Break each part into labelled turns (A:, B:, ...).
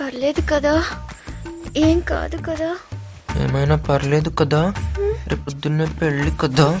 A: పర్లేదు కదా. ఏం కాదు కదా.
B: ఏమైనా పర్లేదు కదా? రేపు పొద్దున్నే పెళ్ళి కదా?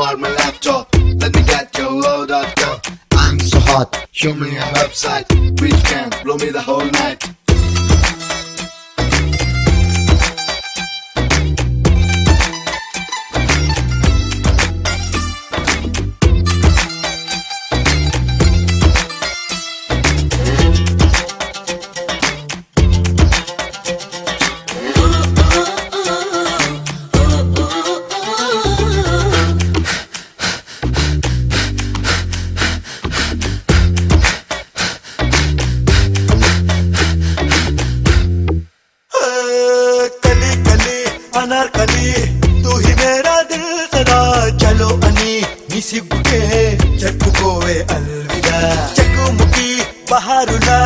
C: are my laptop. Let me get your load.com. I'm so hot. Show me a website which can blow me the whole night.
D: Anarkali तू ही मेरा दिल सदा चलो అని నీ సిగ్గుకే చెప్పుకోవే అల్విదా చెక్కుముఖి బహారులా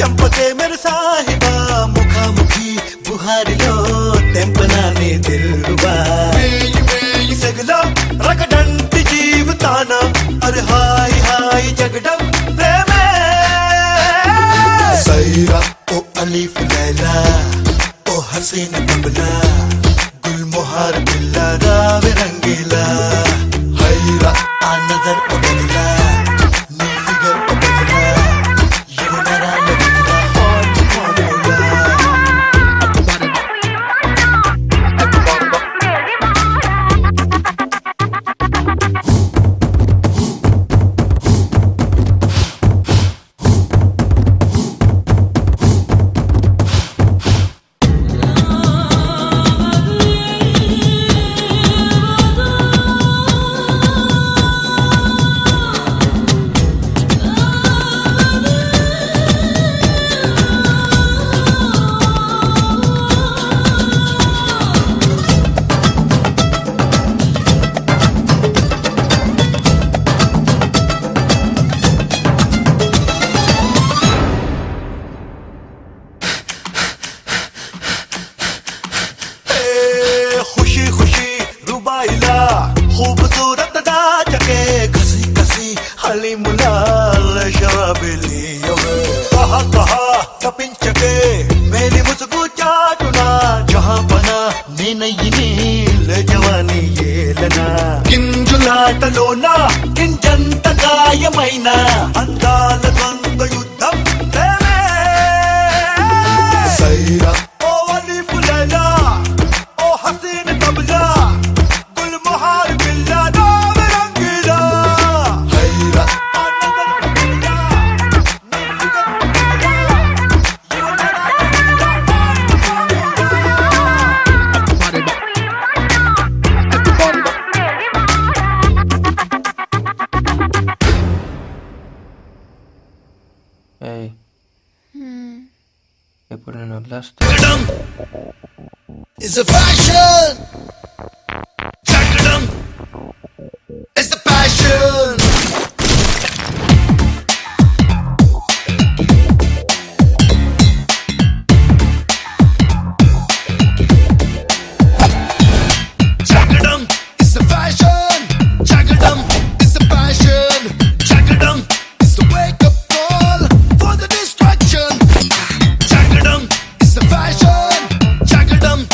D: చంపకే మెరు సాహిబా ముఖాముఖి బుహారిలో తెంపనానే తెలుగుబా సెగలా రకడంటి జీవితాన అరే హాయ్ హాయ్ జగడం ప్రేమే సైరా ఓ అలీఫ్ లైలా ఓ హసీన కమలా யாரும் இல்லாதா விரங்கில పైన అందాల They put in a
B: last.
C: It's a fashion!